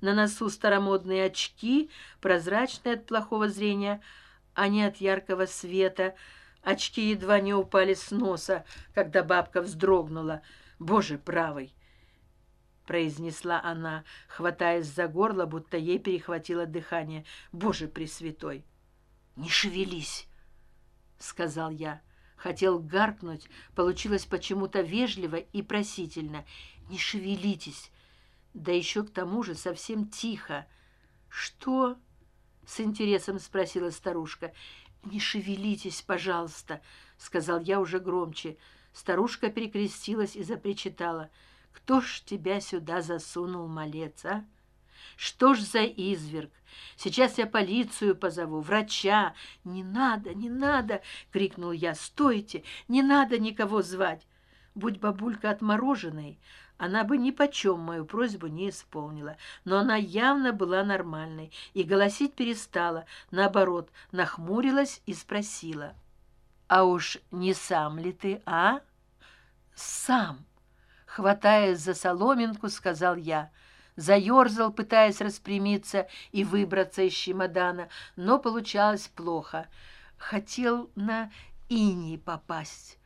на носу старомодные очки прозрачные от плохого зрения а не от яркого света. Очки едва не упали с носа когда бабка вздрогнула. Боже правый произнесла она хватаясь за горло будто ей перехватило дыхание. Боже пресвятой! Не шевелись сказал я. Хотел гаркнуть получилось почему то вежливо и просительно. Не шевелитесь да еще к тому же совсем тихо. Что с интересом спросила старушка. Не шевелитесь пожалуйста сказал я уже громче. Старушка перекрестилась и запричитала. Кто ж тебя сюда засунул малец а? Что ж за изверг? Сейчас я полицию позову врача. Не надо не надо крикнул я. Стойте! Не надо никого звать будь бабулька отмороженной она бы ни почем мою просьбу не исполнила но она явно была нормальной и голосить перестала наоборот нахмурилась и спросила. А уж не сам ли ты а? Сам хватаясь за соломинку сказал я. Заерзал пытаясь распрямиться и выбраться из чемодана но получалось плохо. Хотел на иней попасть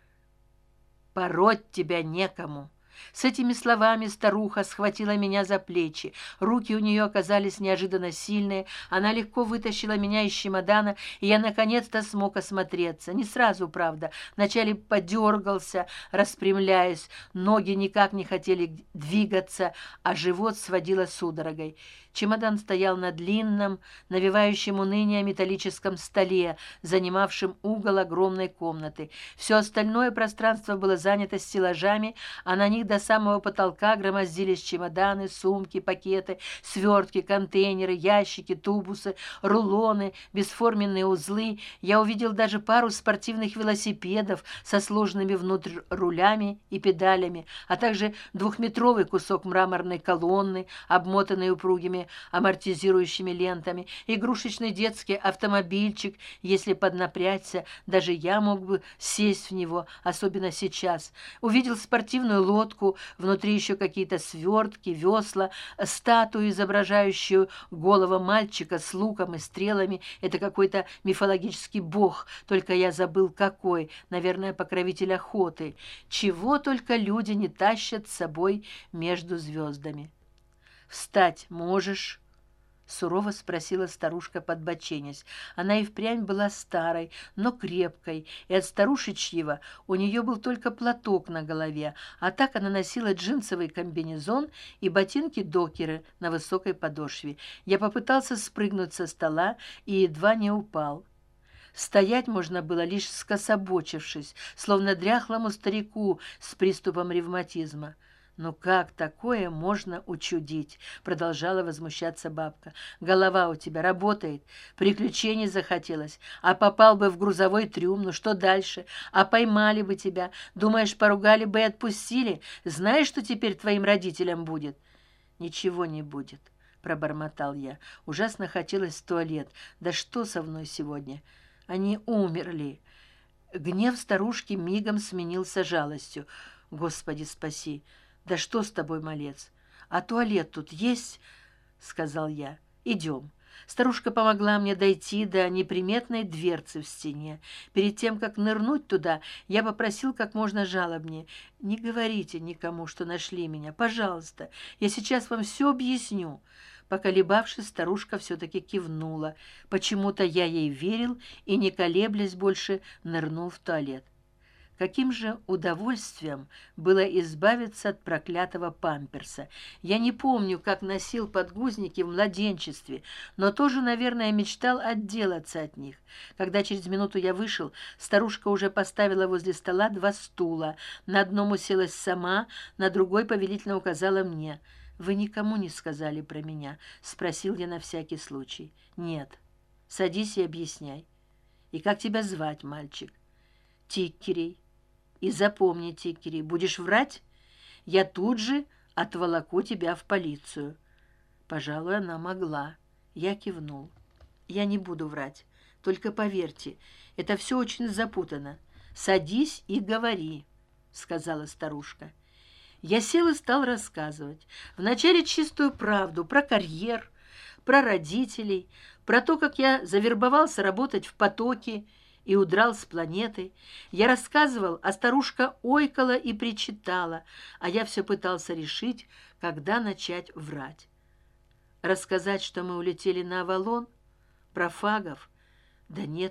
пороть тебя некому с этими словами старуха схватила меня за плечи. Руки у нее оказались неожиданно сильные. Она легко вытащила меня из чемодана и я наконец то смог осмотреться. Не сразу правда. Вначале подергался распрямляясь. Ноги никак не хотели двигаться а живот сводило судорогой. Чемодан стоял на длинном навевающем уныние металлическом столе занимавшем угол огромной комнаты. Все остальное пространство было занято стеллажами а на них до самого потолка громоздились чемоданы сумки пакеты свертки контейнеры ящики тубусы рулоны бесформенные узлы. Я увидел даже пару спортивных велосипедов со сложными внутрь рулями и педалями а также двухметровый кусок мраморной колонны обмотанный упругими амортизирующими лентами игрушечный детский автомобильчик если поднапрячься даже я мог бы сесть в него особенно сейчас. Увидел спортивную лодку внутри еще какие то свертки весла статую изображающую голого мальчика с луком и стрелами. Это какой то мифологический бог только я забыл какой. Наверное покровитель охоты. Чего только люди не тащат с собой между звездами встать можешь сурово спросила старушка подбоченясь. Она и впрямь была старой но крепкой и от старушечьего у нее был только платок на голове а так она носила джинсовый комбинезон и ботинки докеры на высокой подошве. Я попытался спрыгнуть со стола и едва не упал. Стоять можно было лишь скособочившись словно дряхлому старику с приступом ревматизма ну как такое можно учудить продолжала возмущаться бабка. Голова у тебя работает приключений захотелось а попал бы в грузовой трюм ну что дальше? А поймали бы тебя. Думаешь поругали бы и отпустили? Знаешь что теперь твоим родителям будет? Ничего не будет пробормотал я. Ужасно хотелось в туалет. Да что со мной сегодня? Они умерли гнев старушки мигом сменился жалостью. Господи спаси да что с тобой малец? А туалет тут есть сказал я. Идем старушка помогла мне дойти до неприметной дверцы в стене. Перед тем как нырнуть туда я попросил как можно жалобнее. Не говорите никому что нашли меня. Пожалуйста я сейчас вам все объясню поколебавшись старушка все таки кивнула. Почему то я ей верил и не колеблясь больше нырнул в туалет каким же удовольствием было избавиться от проклятого памперса. Я не помню как носил подгузники в младенчестве но тоже наверное мечтал отделаться от них. Когда через минуту я вышел старушка уже поставила возле стола два стула. На одном уселась сама на другой повелительно указала мне. Вы никому не сказали про меня спросил я на всякий случай. Нет. Садись и объясняй. И как тебя звать мальчик? Тиккерей и запомните кири будешь врать я тут же отволоку тебя в полицию. Пожалуй она могла. Я кивнул. Я не буду врать. Только поверьте это все очень запутано. Садись и говори сказала старушка. Я сел и стал рассказывать. Вначале чистую правду про карьер про родителей про то как я завербовался работать в потоке и удрал с планеты. Я рассказывал а старушка ойкала и причитала а я все пытался решить когда начать врать. Рассказать что мы улетели на авалон? Про фагов? Да нет